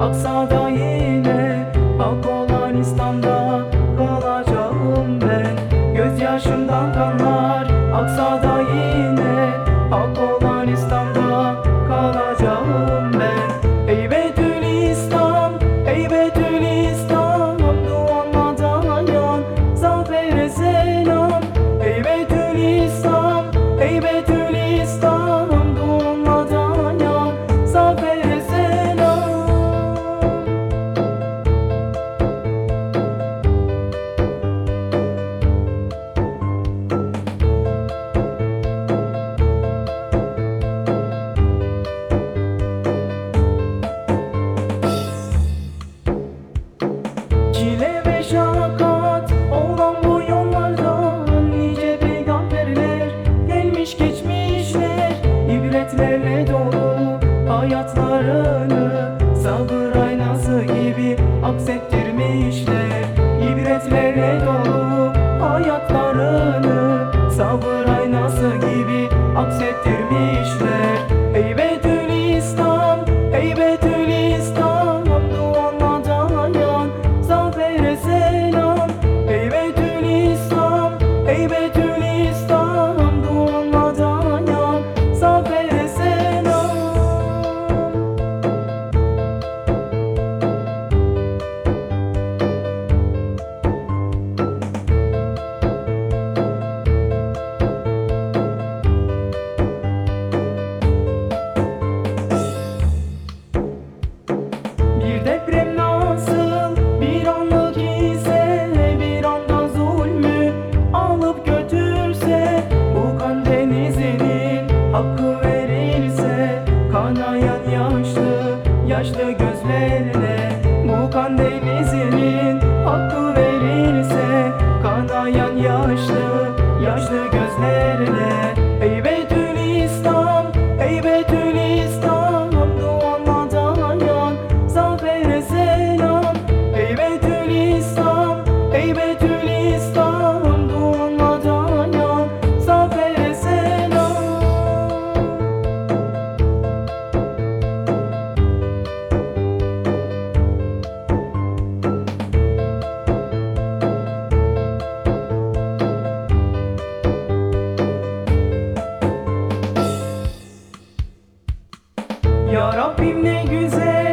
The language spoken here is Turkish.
Aksa'da yine Bak Polanistan'da Kalacağım ben. Gözyaşımdan kanlar Aksa'da geçmişler ibretlerle dolu hayatlarını Sabır aynası gibi aksettirmişler. İbretlerle dolu hayatlarını Sabır aynası gibi aksettirmişler. eline Bu kan denizinin hakkı verirse Kanayan yaşlı, yaşlı gözlerine. Ya Rabbim ne güzel